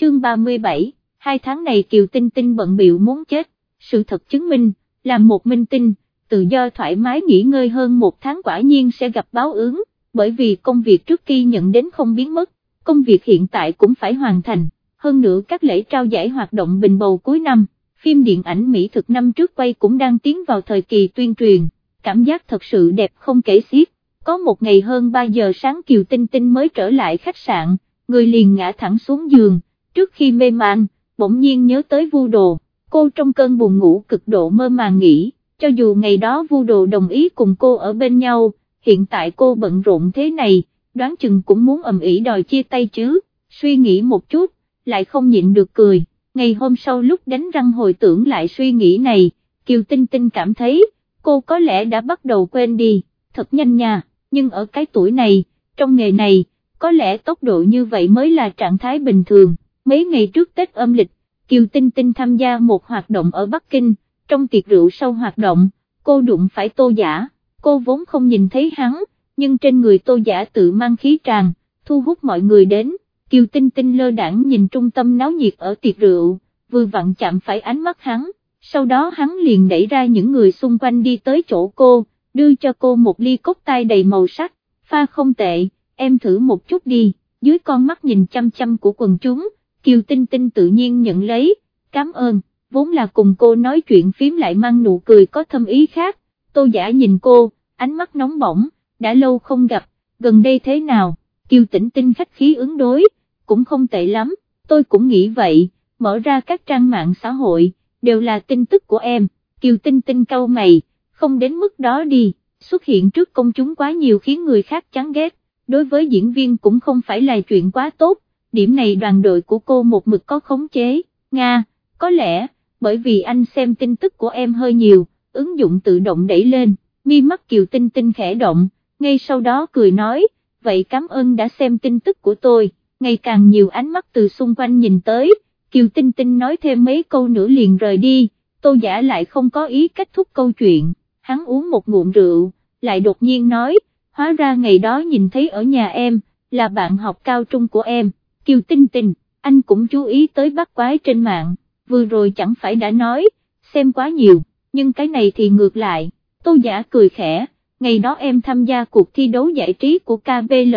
chương 37, hai tháng này Kiều Tinh Tinh bận biệu muốn chết, sự thật chứng minh, làm một minh tinh, tự do thoải mái nghỉ ngơi hơn một tháng quả nhiên sẽ gặp báo ứng, bởi vì công việc trước khi nhận đến không biến mất, công việc hiện tại cũng phải hoàn thành, hơn nữa các lễ trao giải hoạt động bình bầu cuối năm, phim điện ảnh Mỹ thực năm trước quay cũng đang tiến vào thời kỳ tuyên truyền, cảm giác thật sự đẹp không kể xiết, có một ngày hơn 3 giờ sáng Kiều Tinh Tinh mới trở lại khách sạn, người liền ngã thẳng xuống giường, trước khi mê man, bỗng nhiên nhớ tới vu đồ, cô trong cơn buồn ngủ cực độ mơ màng nghĩ, cho dù ngày đó vu đồ đồng ý cùng cô ở bên nhau, hiện tại cô bận rộn thế này, đoán chừng cũng muốn ầm ĩ đòi chia tay chứ, suy nghĩ một chút, lại không nhịn được cười, ngày hôm sau lúc đánh răng hồi tưởng lại suy nghĩ này, Kiều Tinh Tinh cảm thấy, cô có lẽ đã bắt đầu quên đi, thật nhanh nha, nhưng ở cái tuổi này, trong nghề này, có lẽ tốc độ như vậy mới là trạng thái bình thường, mấy ngày trước Tết âm lịch, Kiều Tinh Tinh tham gia một hoạt động ở Bắc Kinh, trong tiệc rượu sau hoạt động, cô đụng phải tô giả, cô vốn không nhìn thấy hắn, nhưng trên người tô giả tự mang khí tràn, thu hút mọi người đến, Kiều Tinh Tinh lơ đảng nhìn trung tâm náo nhiệt ở tiệc rượu, vừa vặn chạm phải ánh mắt hắn, sau đó hắn liền đẩy ra những người xung quanh đi tới chỗ cô, đưa cho cô một ly cốc tai đầy màu sắc, pha không tệ, em thử một chút đi, dưới con mắt nhìn chăm chăm của quần chúng, Kiều Tinh Tinh tự nhiên nhận lấy, cảm ơn, vốn là cùng cô nói chuyện phím lại mang nụ cười có thâm ý khác, tô giả nhìn cô, ánh mắt nóng bỏng, đã lâu không gặp, gần đây thế nào, Kiều Tĩnh Tinh khách khí ứng đối, cũng không tệ lắm, tôi cũng nghĩ vậy, mở ra các trang mạng xã hội, đều là tin tức của em, Kiều Tinh Tinh cau mày, không đến mức đó đi, xuất hiện trước công chúng quá nhiều khiến người khác chán ghét, đối với diễn viên cũng không phải là chuyện quá tốt, điểm này đoàn đội của cô một mực có khống chế, Nga, có lẽ, bởi vì anh xem tin tức của em hơi nhiều, ứng dụng tự động đẩy lên, mi mắt Kiều Tinh Tinh khẽ động, ngay sau đó cười nói, vậy cảm ơn đã xem tin tức của tôi, ngày càng nhiều ánh mắt từ xung quanh nhìn tới, Kiều Tinh Tinh nói thêm mấy câu nữa liền rời đi, tô giả lại không có ý kết thúc câu chuyện, hắn uống một ngụm rượu, lại đột nhiên nói, hóa ra ngày đó nhìn thấy ở nhà em, là bạn học cao trung của em, Kiều Tinh Tinh, anh cũng chú ý tới bắt quái trên mạng, vừa rồi chẳng phải đã nói, xem quá nhiều, nhưng cái này thì ngược lại, tô giả cười khẽ, ngày đó em tham gia cuộc thi đấu giải trí của KBL,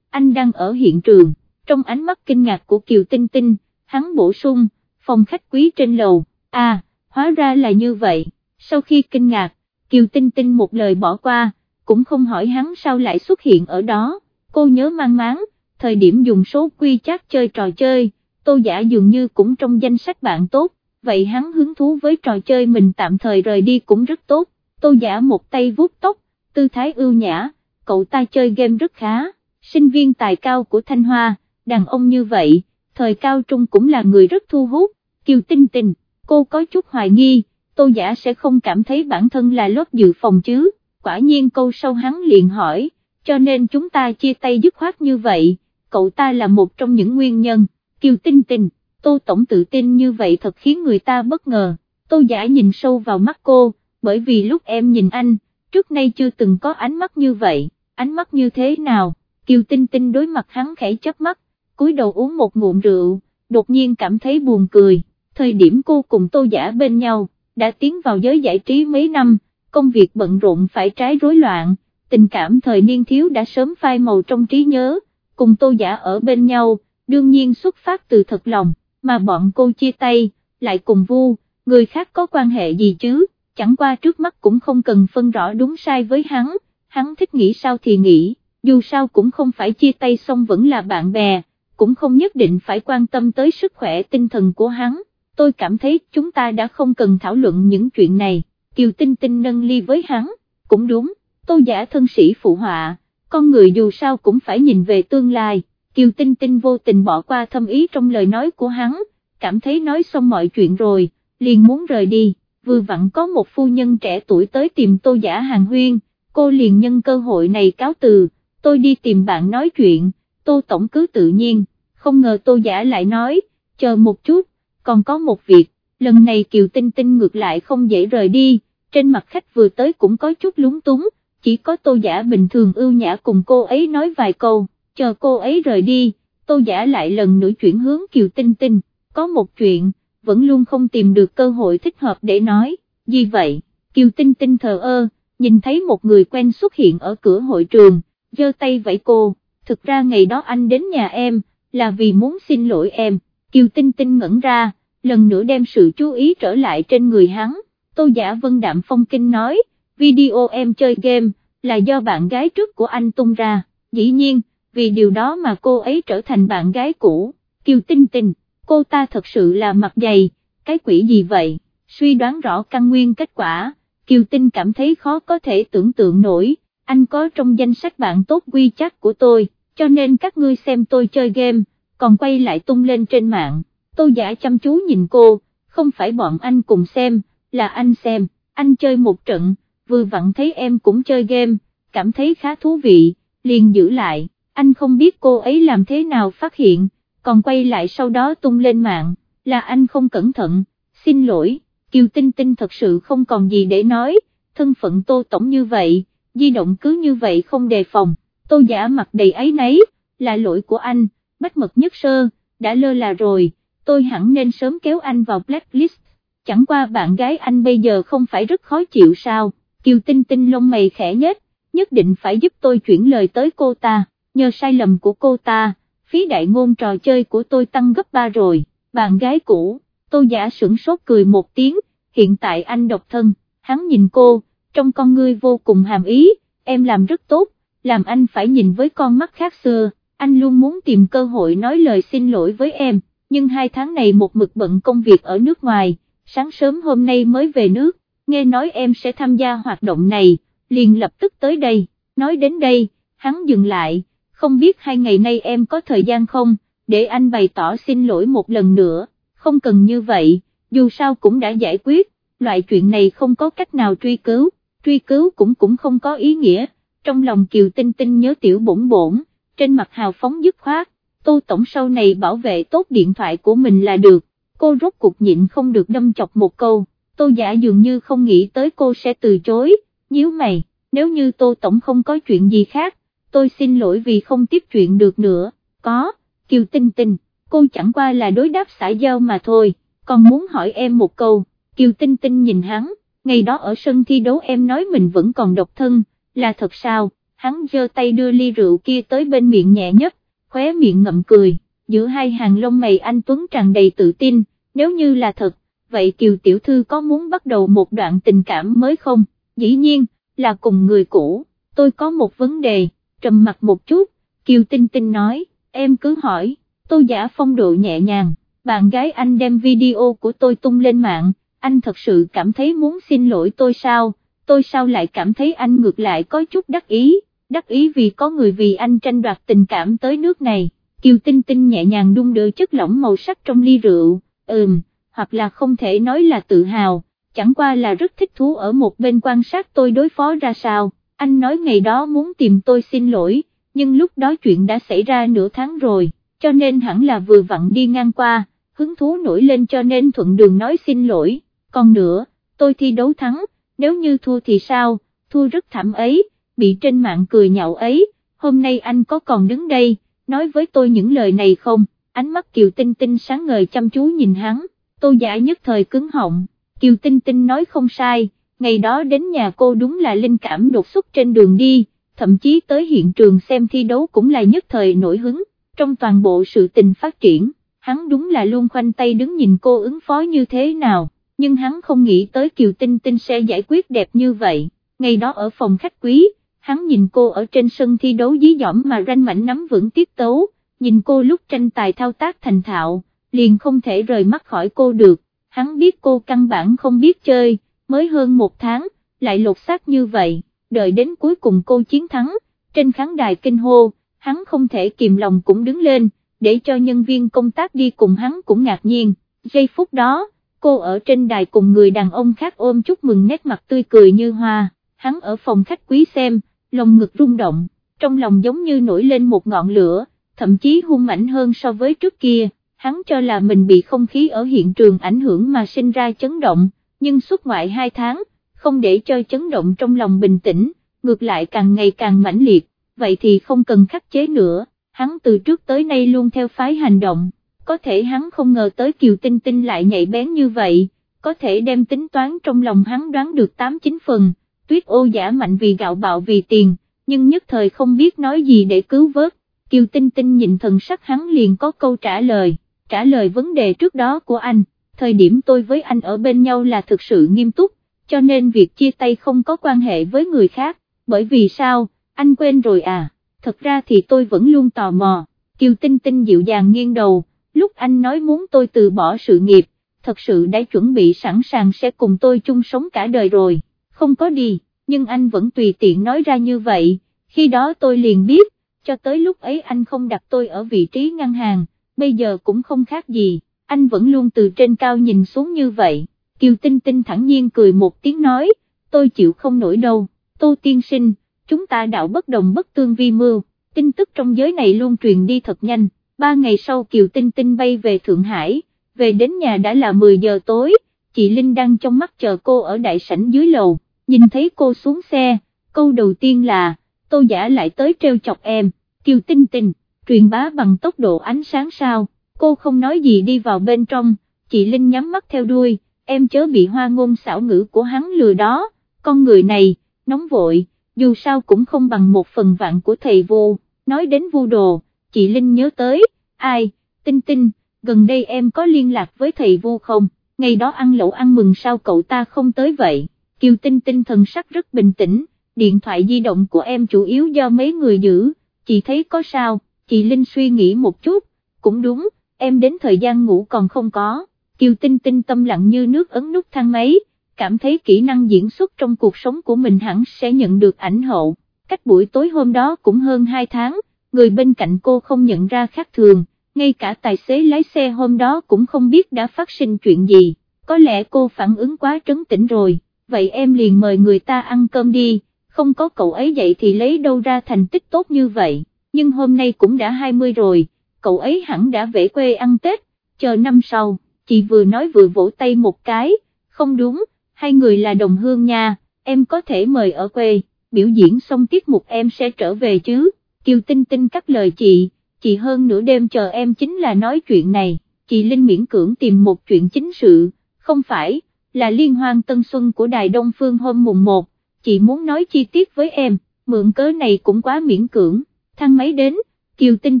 anh đang ở hiện trường, trong ánh mắt kinh ngạc của Kiều Tinh Tinh, hắn bổ sung, phòng khách quý trên lầu, à, hóa ra là như vậy, sau khi kinh ngạc, Kiều Tinh Tinh một lời bỏ qua, cũng không hỏi hắn sao lại xuất hiện ở đó, cô nhớ mang máng, thời điểm dùng số quy chắc chơi trò chơi, tô giả dường như cũng trong danh sách bạn tốt, vậy hắn hứng thú với trò chơi mình tạm thời rời đi cũng rất tốt, tô giả một tay vuốt tóc, tư thái ưu nhã, cậu ta chơi game rất khá, sinh viên tài cao của Thanh Hoa, đàn ông như vậy, thời cao trung cũng là người rất thu hút, kiều tinh tình, cô có chút hoài nghi, tô giả sẽ không cảm thấy bản thân là lót dự phòng chứ, quả nhiên câu sau hắn liền hỏi, cho nên chúng ta chia tay dứt khoát như vậy, cậu ta là một trong những nguyên nhân, kiều tinh tình, tô tổng tự tin như vậy thật khiến người ta bất ngờ, tô giả nhìn sâu vào mắt cô, bởi vì lúc em nhìn anh, trước nay chưa từng có ánh mắt như vậy, ánh mắt như thế nào, kiều tinh tinh đối mặt hắn khẽ chớp mắt, cúi đầu uống một ngụm rượu, đột nhiên cảm thấy buồn cười, thời điểm cô cùng tô giả bên nhau, đã tiến vào giới giải trí mấy năm, công việc bận rộn phải trái rối loạn, tình cảm thời niên thiếu đã sớm phai màu trong trí nhớ, cùng tô giả ở bên nhau, đương nhiên xuất phát từ thật lòng, mà bọn cô chia tay, lại cùng vu, người khác có quan hệ gì chứ, chẳng qua trước mắt cũng không cần phân rõ đúng sai với hắn, hắn thích nghĩ sao thì nghĩ, dù sao cũng không phải chia tay xong vẫn là bạn bè, cũng không nhất định phải quan tâm tới sức khỏe tinh thần của hắn, tôi cảm thấy chúng ta đã không cần thảo luận những chuyện này, Kiều Tinh Tinh nâng ly với hắn, cũng đúng, tô giả thân sĩ phụ họa, con người dù sao cũng phải nhìn về tương lai, Kiều Tinh Tinh vô tình bỏ qua thâm ý trong lời nói của hắn, cảm thấy nói xong mọi chuyện rồi, liền muốn rời đi, vừa vặn có một phu nhân trẻ tuổi tới tìm tô giả hàng huyên, cô liền nhân cơ hội này cáo từ, tôi đi tìm bạn nói chuyện, tô tổng cứ tự nhiên, không ngờ tô giả lại nói, chờ một chút, còn có một việc, lần này Kiều Tinh Tinh ngược lại không dễ rời đi, trên mặt khách vừa tới cũng có chút lúng túng, chỉ có tô giả bình thường ưu nhã cùng cô ấy nói vài câu, chờ cô ấy rời đi, tô giả lại lần nữa chuyển hướng Kiều Tinh Tinh, có một chuyện, vẫn luôn không tìm được cơ hội thích hợp để nói, vì vậy, Kiều Tinh Tinh thờ ơ, nhìn thấy một người quen xuất hiện ở cửa hội trường, giơ tay vẫy cô, thực ra ngày đó anh đến nhà em, là vì muốn xin lỗi em, Kiều Tinh Tinh ngẩn ra, lần nữa đem sự chú ý trở lại trên người hắn, Tô Giả Vân Đạm Phong Kinh nói, video em chơi game, là do bạn gái trước của anh tung ra, dĩ nhiên, vì điều đó mà cô ấy trở thành bạn gái cũ, Kiều Tinh Tinh, cô ta thật sự là mặt dày, cái quỷ gì vậy, suy đoán rõ căn nguyên kết quả, Kiều Tinh cảm thấy khó có thể tưởng tượng nổi, anh có trong danh sách bạn tốt quy chắc của tôi, cho nên các ngươi xem tôi chơi game, còn quay lại tung lên trên mạng, tô giả chăm chú nhìn cô, không phải bọn anh cùng xem, là anh xem, anh chơi một trận, vừa vặn thấy em cũng chơi game, cảm thấy khá thú vị, liền giữ lại, anh không biết cô ấy làm thế nào phát hiện, còn quay lại sau đó tung lên mạng, là anh không cẩn thận, xin lỗi, Kiều Tinh Tinh thật sự không còn gì để nói, thân phận Tô Tổng như vậy, di động cứ như vậy không đề phòng, Tô giả mặt đầy ấy nấy, là lỗi của anh, bách mật nhất sơ, đã lơ là rồi, tôi hẳn nên sớm kéo anh vào blacklist, chẳng qua bạn gái anh bây giờ không phải rất khó chịu sao, Kiều Tinh Tinh lông mày khẽ nhất, nhất định phải giúp tôi chuyển lời tới cô ta, nhờ sai lầm của cô ta, phí đại ngôn trò chơi của tôi tăng gấp 3 rồi, bạn gái cũ, tôi giả sửng sốt cười một tiếng, hiện tại anh độc thân, hắn nhìn cô, trong con ngươi vô cùng hàm ý, em làm rất tốt, làm anh phải nhìn với con mắt khác xưa, anh luôn muốn tìm cơ hội nói lời xin lỗi với em, nhưng hai tháng này một mực bận công việc ở nước ngoài, sáng sớm hôm nay mới về nước, nghe nói em sẽ tham gia hoạt động này, liền lập tức tới đây, nói đến đây, hắn dừng lại, không biết hai ngày nay em có thời gian không, để anh bày tỏ xin lỗi một lần nữa, không cần như vậy, dù sao cũng đã giải quyết, loại chuyện này không có cách nào truy cứu, truy cứu cũng cũng không có ý nghĩa, trong lòng Kiều Tinh Tinh nhớ tiểu bổn bổn, trên mặt hào phóng dứt khoát, Tô Tổng sau này bảo vệ tốt điện thoại của mình là được, cô rốt cuộc nhịn không được đâm chọc một câu, Tô Giả dường như không nghĩ tới cô sẽ từ chối, nhíu mày, nếu như Tô Tổng không có chuyện gì khác, tôi xin lỗi vì không tiếp chuyện được nữa, có, Kiều Tinh Tinh, cô chẳng qua là đối đáp xã giao mà thôi, còn muốn hỏi em một câu, Kiều Tinh Tinh nhìn hắn, ngày đó ở sân thi đấu em nói mình vẫn còn độc thân, là thật sao, hắn giơ tay đưa ly rượu kia tới bên miệng nhẹ nhất, khóe miệng ngậm cười, giữa hai hàng lông mày anh Tuấn tràn đầy tự tin, nếu như là thật, vậy Kiều Tiểu Thư có muốn bắt đầu một đoạn tình cảm mới không, dĩ nhiên, là cùng người cũ, tôi có một vấn đề, trầm mặt một chút, Kiều Tinh Tinh nói, em cứ hỏi, tôi giả phong độ nhẹ nhàng, bạn gái anh đem video của tôi tung lên mạng, anh thật sự cảm thấy muốn xin lỗi tôi sao, tôi sao lại cảm thấy anh ngược lại có chút đắc ý, đắc ý vì có người vì anh tranh đoạt tình cảm tới nước này, Kiều Tinh Tinh nhẹ nhàng đung đưa chất lỏng màu sắc trong ly rượu, ừm, hoặc là không thể nói là tự hào, chẳng qua là rất thích thú ở một bên quan sát tôi đối phó ra sao, anh nói ngày đó muốn tìm tôi xin lỗi, nhưng lúc đó chuyện đã xảy ra nửa tháng rồi, cho nên hẳn là vừa vặn đi ngang qua, hứng thú nổi lên cho nên thuận đường nói xin lỗi, còn nữa, tôi thi đấu thắng, nếu như thua thì sao, thua rất thảm ấy, bị trên mạng cười nhạo ấy, hôm nay anh có còn đứng đây, nói với tôi những lời này không, ánh mắt Kiều Tinh Tinh sáng ngời chăm chú nhìn hắn, tô giả nhất thời cứng họng, Kiều Tinh Tinh nói không sai, ngày đó đến nhà cô đúng là linh cảm đột xuất trên đường đi, thậm chí tới hiện trường xem thi đấu cũng là nhất thời nổi hứng, trong toàn bộ sự tình phát triển, hắn đúng là luôn khoanh tay đứng nhìn cô ứng phó như thế nào, nhưng hắn không nghĩ tới Kiều Tinh Tinh sẽ giải quyết đẹp như vậy, ngày đó ở phòng khách quý, hắn nhìn cô ở trên sân thi đấu dí dỏm mà ranh mảnh nắm vững tiết tấu, nhìn cô lúc tranh tài thao tác thành thạo, liền không thể rời mắt khỏi cô được, hắn biết cô căn bản không biết chơi, mới hơn một tháng, lại lột xác như vậy, đợi đến cuối cùng cô chiến thắng, trên khán đài kinh hô, hắn không thể kìm lòng cũng đứng lên, để cho nhân viên công tác đi cùng hắn cũng ngạc nhiên, giây phút đó, cô ở trên đài cùng người đàn ông khác ôm chúc mừng nét mặt tươi cười như hoa, hắn ở phòng khách quý xem, lòng ngực rung động, trong lòng giống như nổi lên một ngọn lửa, thậm chí hung mạnh hơn so với trước kia, hắn cho là mình bị không khí ở hiện trường ảnh hưởng mà sinh ra chấn động, nhưng suốt ngoại hai tháng, không để cho chấn động trong lòng bình tĩnh, ngược lại càng ngày càng mãnh liệt, vậy thì không cần khắc chế nữa, hắn từ trước tới nay luôn theo phái hành động, có thể hắn không ngờ tới Kiều Tinh Tinh lại nhạy bén như vậy, có thể đem tính toán trong lòng hắn đoán được 8-9 phần, tuyết ô giả mạnh vì gạo bạo vì tiền, nhưng nhất thời không biết nói gì để cứu vớt, Kiều Tinh Tinh nhìn thần sắc hắn liền có câu trả lời, trả lời vấn đề trước đó của anh, thời điểm tôi với anh ở bên nhau là thực sự nghiêm túc, cho nên việc chia tay không có quan hệ với người khác, bởi vì sao, anh quên rồi à, thật ra thì tôi vẫn luôn tò mò, Kiều Tinh Tinh dịu dàng nghiêng đầu, lúc anh nói muốn tôi từ bỏ sự nghiệp, thật sự đã chuẩn bị sẵn sàng sẽ cùng tôi chung sống cả đời rồi, không có đi, nhưng anh vẫn tùy tiện nói ra như vậy, khi đó tôi liền biết, cho tới lúc ấy anh không đặt tôi ở vị trí ngăn hàng, bây giờ cũng không khác gì, anh vẫn luôn từ trên cao nhìn xuống như vậy, Kiều Tinh Tinh thẳng nhiên cười một tiếng nói, tôi chịu không nổi đâu, Tô Tiên Sinh, chúng ta đạo bất đồng bất tương vi mưu, tin tức trong giới này luôn truyền đi thật nhanh, ba ngày sau Kiều Tinh Tinh bay về Thượng Hải, về đến nhà đã là 10 giờ tối, chị Linh đang trong mắt chờ cô ở đại sảnh dưới lầu, nhìn thấy cô xuống xe, câu đầu tiên là, tô giả lại tới treo chọc em, Kiều Tinh Tinh, truyền bá bằng tốc độ ánh sáng sao, cô không nói gì đi vào bên trong, chị Linh nhắm mắt theo đuôi, em chớ bị hoa ngôn xảo ngữ của hắn lừa đó, con người này, nóng vội, dù sao cũng không bằng một phần vạn của thầy vô, nói đến vu đồ, chị Linh nhớ tới, ai, Tinh Tinh, gần đây em có liên lạc với thầy vô không, ngày đó ăn lẩu ăn mừng sao cậu ta không tới vậy, Kiều Tinh Tinh thần sắc rất bình tĩnh, điện thoại di động của em chủ yếu do mấy người giữ, chị thấy có sao, chị Linh suy nghĩ một chút, cũng đúng, em đến thời gian ngủ còn không có, Kiều Tinh Tinh tâm lặng như nước ấn nút thang máy, cảm thấy kỹ năng diễn xuất trong cuộc sống của mình hẳn sẽ nhận được ảnh hậu, cách buổi tối hôm đó cũng hơn 2 tháng, người bên cạnh cô không nhận ra khác thường, ngay cả tài xế lái xe hôm đó cũng không biết đã phát sinh chuyện gì, có lẽ cô phản ứng quá trấn tĩnh rồi, vậy em liền mời người ta ăn cơm đi, không có cậu ấy dậy thì lấy đâu ra thành tích tốt như vậy, nhưng hôm nay cũng đã 20 rồi, cậu ấy hẳn đã về quê ăn Tết, chờ năm sau, chị vừa nói vừa vỗ tay một cái, không đúng, hai người là đồng hương nha, em có thể mời ở quê, biểu diễn xong tiết mục em sẽ trở về chứ, Kiều Tinh Tinh cắt lời chị, chị hơn nửa đêm chờ em chính là nói chuyện này, chị Linh miễn cưỡng tìm một chuyện chính sự, không phải, là liên hoan tân xuân của Đài Đông Phương hôm mùng 1, chị muốn nói chi tiết với em, mượn cớ này cũng quá miễn cưỡng, thang máy đến, Kiều Tinh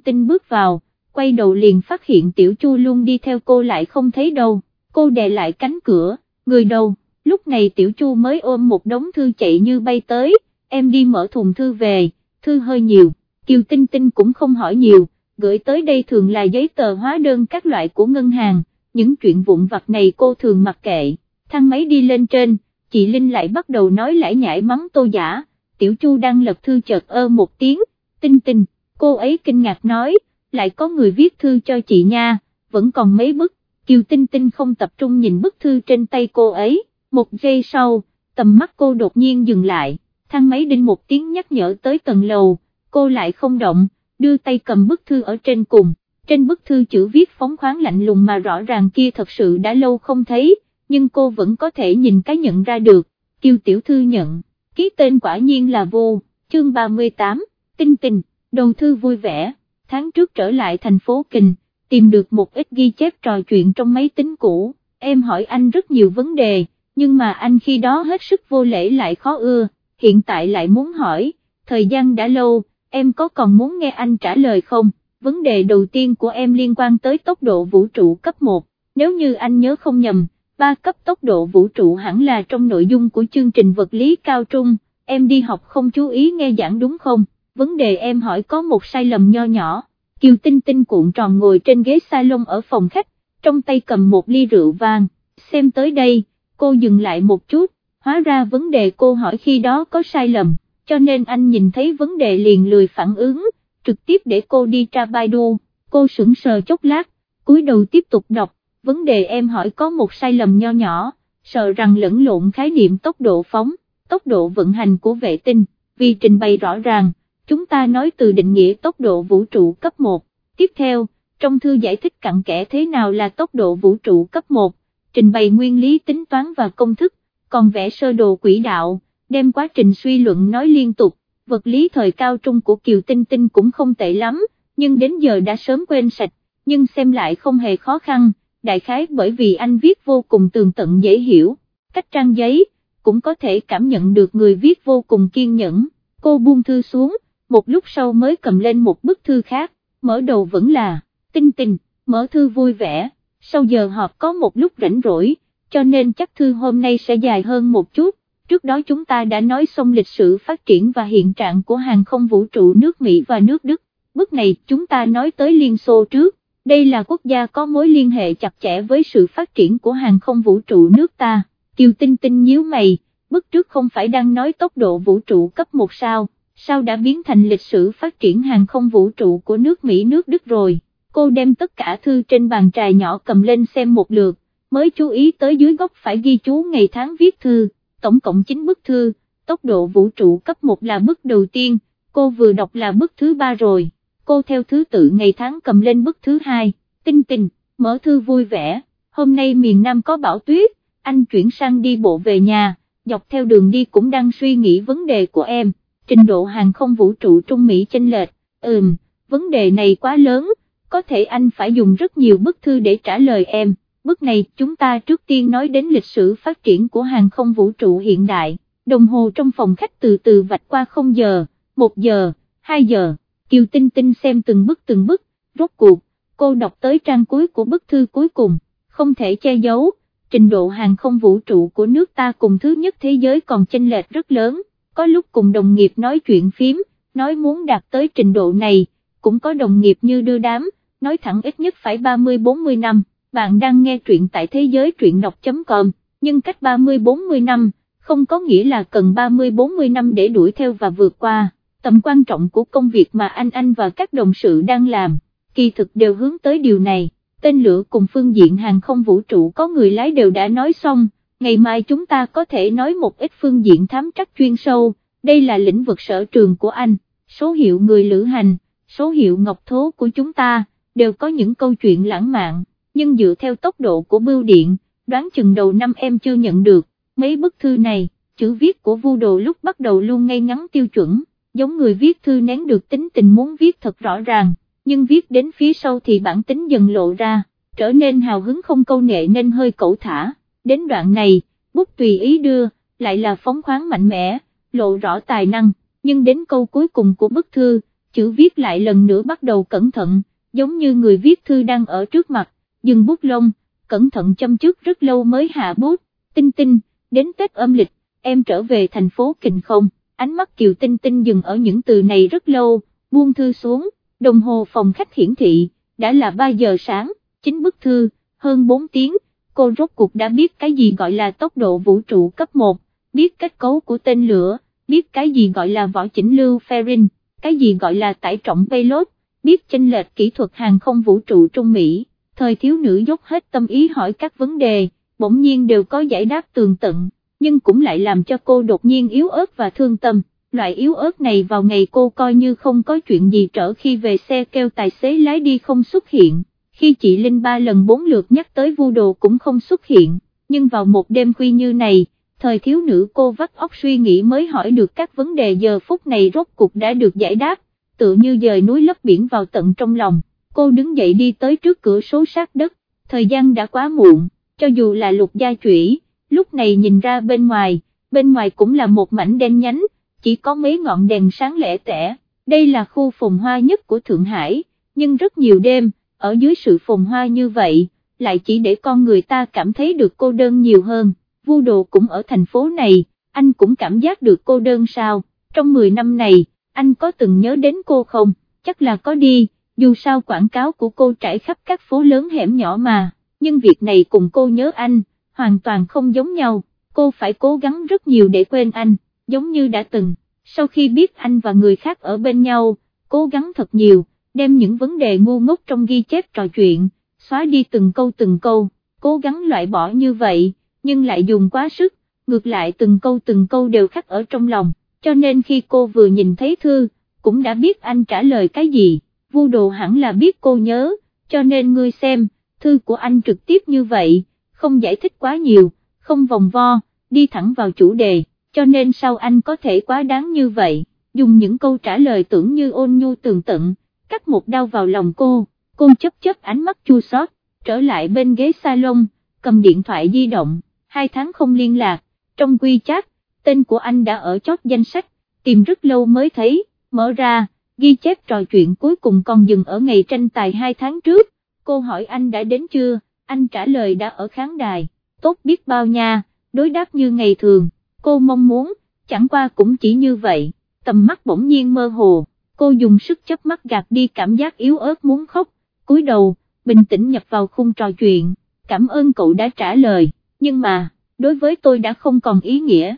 Tinh bước vào, quay đầu liền phát hiện Tiểu Chu luôn đi theo cô lại không thấy đâu, cô đè lại cánh cửa, người đâu, lúc này Tiểu Chu mới ôm một đống thư chạy như bay tới, em đi mở thùng thư về, thư hơi nhiều, Kiều Tinh Tinh cũng không hỏi nhiều, gửi tới đây thường là giấy tờ hóa đơn các loại của ngân hàng, những chuyện vụn vặt này cô thường mặc kệ, thang máy đi lên trên, chị Linh lại bắt đầu nói lải nhải mắng tô giả, Tiểu Chu đang lật thư chợt ơ một tiếng, tinh tinh, cô ấy kinh ngạc nói, lại có người viết thư cho chị nha, vẫn còn mấy bức, Kiều Tinh Tinh không tập trung nhìn bức thư trên tay cô ấy, một giây sau, tầm mắt cô đột nhiên dừng lại, thang máy đinh một tiếng nhắc nhở tới tầng lầu, cô lại không động, đưa tay cầm bức thư ở trên cùng, trên bức thư chữ viết phóng khoáng lạnh lùng mà rõ ràng kia thật sự đã lâu không thấy, nhưng cô vẫn có thể nhìn cái nhận ra được, Kiều Tiểu Thư nhận, ký tên quả nhiên là vô, chương 38, tinh tình, đầu thư vui vẻ, tháng trước trở lại thành phố Kình, tìm được một ít ghi chép trò chuyện trong máy tính cũ, em hỏi anh rất nhiều vấn đề, nhưng mà anh khi đó hết sức vô lễ lại khó ưa, hiện tại lại muốn hỏi, thời gian đã lâu, em có còn muốn nghe anh trả lời không? Vấn đề đầu tiên của em liên quan tới tốc độ vũ trụ cấp 1, nếu như anh nhớ không nhầm, ba cấp tốc độ vũ trụ hẳn là trong nội dung của chương trình vật lý cao trung, em đi học không chú ý nghe giảng đúng không? Vấn đề em hỏi có một sai lầm nho nhỏ, Kiều Tinh Tinh cuộn tròn ngồi trên ghế salon ở phòng khách, trong tay cầm một ly rượu vang, xem tới đây, cô dừng lại một chút, hóa ra vấn đề cô hỏi khi đó có sai lầm, cho nên anh nhìn thấy vấn đề liền lười phản ứng, trực tiếp để cô đi tra Baidu, cô sững sờ chốc lát, cúi đầu tiếp tục đọc, vấn đề em hỏi có một sai lầm nho nhỏ, sợ rằng lẫn lộn khái niệm tốc độ phóng, tốc độ vận hành của vệ tinh, vì trình bày rõ ràng, chúng ta nói từ định nghĩa tốc độ vũ trụ cấp 1, tiếp theo, trong thư giải thích cặn kẽ thế nào là tốc độ vũ trụ cấp 1, trình bày nguyên lý tính toán và công thức, còn vẽ sơ đồ quỹ đạo, đem quá trình suy luận nói liên tục, vật lý thời cao trung của Kiều Tinh Tinh cũng không tệ lắm, nhưng đến giờ đã sớm quên sạch, nhưng xem lại không hề khó khăn, đại khái bởi vì anh viết vô cùng tường tận dễ hiểu, cách trang giấy, cũng có thể cảm nhận được người viết vô cùng kiên nhẫn, cô buông thư xuống, một lúc sau mới cầm lên một bức thư khác, mở đầu vẫn là, tinh tình, mở thư vui vẻ, sau giờ họp có một lúc rảnh rỗi, cho nên chắc thư hôm nay sẽ dài hơn một chút, trước đó chúng ta đã nói xong lịch sử phát triển và hiện trạng của hàng không vũ trụ nước Mỹ và nước Đức, bước này chúng ta nói tới Liên Xô trước, đây là quốc gia có mối liên hệ chặt chẽ với sự phát triển của hàng không vũ trụ nước ta, Kiều Tinh Tinh nhíu mày, bước trước không phải đang nói tốc độ vũ trụ cấp 1 sao, sao đã biến thành lịch sử phát triển hàng không vũ trụ của nước Mỹ nước Đức rồi, cô đem tất cả thư trên bàn trà nhỏ cầm lên xem một lượt, mới chú ý tới dưới góc phải ghi chú ngày tháng viết thư, tổng cộng 9 bức thư, tốc độ vũ trụ cấp 1 là bức đầu tiên, cô vừa đọc là bức thứ ba rồi, cô theo thứ tự ngày tháng cầm lên bức thứ hai, tinh tình, mở thư vui vẻ, hôm nay miền Nam có bão tuyết, anh chuyển sang đi bộ về nhà, dọc theo đường đi cũng đang suy nghĩ vấn đề của em, trình độ hàng không vũ trụ Trung Mỹ chênh lệch, ừm, vấn đề này quá lớn, có thể anh phải dùng rất nhiều bức thư để trả lời em. Bước này chúng ta trước tiên nói đến lịch sử phát triển của hàng không vũ trụ hiện đại, đồng hồ trong phòng khách từ từ vạch qua 0 giờ, 1 giờ, 2 giờ, Kiều Tinh Tinh xem từng bức từng bức, rốt cuộc, cô đọc tới trang cuối của bức thư cuối cùng, không thể che giấu, trình độ hàng không vũ trụ của nước ta cùng thứ nhất thế giới còn chênh lệch rất lớn, có lúc cùng đồng nghiệp nói chuyện phím, nói muốn đạt tới trình độ này, cũng có đồng nghiệp như đưa đám, nói thẳng ít nhất phải 30-40 năm. Bạn đang nghe truyện tại thế giới truyện đọc.com, nhưng cách 30-40 năm, không có nghĩa là cần 30-40 năm để đuổi theo và vượt qua, tầm quan trọng của công việc mà anh anh và các đồng sự đang làm, kỳ thực đều hướng tới điều này, tên lửa cùng phương diện hàng không vũ trụ có người lái đều đã nói xong, ngày mai chúng ta có thể nói một ít phương diện thám trắc chuyên sâu, đây là lĩnh vực sở trường của anh, số hiệu người lữ hành, số hiệu ngọc thố của chúng ta, đều có những câu chuyện lãng mạn. Nhưng dựa theo tốc độ của bưu điện, đoán chừng đầu năm em chưa nhận được, mấy bức thư này, chữ viết của vu đồ lúc bắt đầu luôn ngay ngắn tiêu chuẩn, giống người viết thư nén được tính tình muốn viết thật rõ ràng, nhưng viết đến phía sau thì bản tính dần lộ ra, trở nên hào hứng không câu nệ nên hơi cẩu thả, đến đoạn này, bút tùy ý đưa, lại là phóng khoáng mạnh mẽ, lộ rõ tài năng, nhưng đến câu cuối cùng của bức thư, chữ viết lại lần nữa bắt đầu cẩn thận, giống như người viết thư đang ở trước mặt, dừng bút lông, cẩn thận chăm trước rất lâu mới hạ bút, tinh tinh, đến Tết âm lịch, em trở về thành phố Kình không, ánh mắt Kiều Tinh Tinh dừng ở những từ này rất lâu, buông thư xuống, đồng hồ phòng khách hiển thị, đã là 3 giờ sáng, chính bức thư, hơn 4 tiếng, cô rốt cuộc đã biết cái gì gọi là tốc độ vũ trụ cấp 1, biết kết cấu của tên lửa, biết cái gì gọi là vỏ chỉnh lưu fairing, cái gì gọi là tải trọng payload, biết chênh lệch kỹ thuật hàng không vũ trụ Trung Mỹ thời thiếu nữ dốc hết tâm ý hỏi các vấn đề, bỗng nhiên đều có giải đáp tường tận, nhưng cũng lại làm cho cô đột nhiên yếu ớt và thương tâm. Loại yếu ớt này vào ngày cô coi như không có chuyện gì trở khi về xe kêu tài xế lái đi không xuất hiện, khi chị Linh ba lần bốn lượt nhắc tới vu đồ cũng không xuất hiện, nhưng vào một đêm khuya như này, thời thiếu nữ cô vắt óc suy nghĩ mới hỏi được các vấn đề giờ phút này rốt cuộc đã được giải đáp, tự như dời núi lấp biển vào tận trong lòng cô đứng dậy đi tới trước cửa số sát đất, thời gian đã quá muộn, cho dù là lục gia chủy, lúc này nhìn ra bên ngoài, bên ngoài cũng là một mảnh đen nhánh, chỉ có mấy ngọn đèn sáng lẻ tẻ, đây là khu phồn hoa nhất của Thượng Hải, nhưng rất nhiều đêm, ở dưới sự phồn hoa như vậy, lại chỉ để con người ta cảm thấy được cô đơn nhiều hơn, vu đồ cũng ở thành phố này, anh cũng cảm giác được cô đơn sao, trong 10 năm này, anh có từng nhớ đến cô không, chắc là có đi dù sao quảng cáo của cô trải khắp các phố lớn hẻm nhỏ mà, nhưng việc này cùng cô nhớ anh, hoàn toàn không giống nhau, cô phải cố gắng rất nhiều để quên anh, giống như đã từng, sau khi biết anh và người khác ở bên nhau, cố gắng thật nhiều, đem những vấn đề ngu ngốc trong ghi chép trò chuyện, xóa đi từng câu từng câu, cố gắng loại bỏ như vậy, nhưng lại dùng quá sức, ngược lại từng câu từng câu đều khắc ở trong lòng, cho nên khi cô vừa nhìn thấy thư, cũng đã biết anh trả lời cái gì vu đồ hẳn là biết cô nhớ, cho nên ngươi xem, thư của anh trực tiếp như vậy, không giải thích quá nhiều, không vòng vo, đi thẳng vào chủ đề, cho nên sao anh có thể quá đáng như vậy, dùng những câu trả lời tưởng như ôn nhu tường tận, cắt một đau vào lòng cô, cô chấp chấp ánh mắt chua xót, trở lại bên ghế salon, cầm điện thoại di động, hai tháng không liên lạc, trong quy chat, tên của anh đã ở chót danh sách, tìm rất lâu mới thấy, mở ra, ghi chép trò chuyện cuối cùng còn dừng ở ngày tranh tài hai tháng trước, cô hỏi anh đã đến chưa, anh trả lời đã ở khán đài, tốt biết bao nha, đối đáp như ngày thường, cô mong muốn, chẳng qua cũng chỉ như vậy, tầm mắt bỗng nhiên mơ hồ, cô dùng sức chớp mắt gạt đi cảm giác yếu ớt muốn khóc, cúi đầu, bình tĩnh nhập vào khung trò chuyện, cảm ơn cậu đã trả lời, nhưng mà, đối với tôi đã không còn ý nghĩa.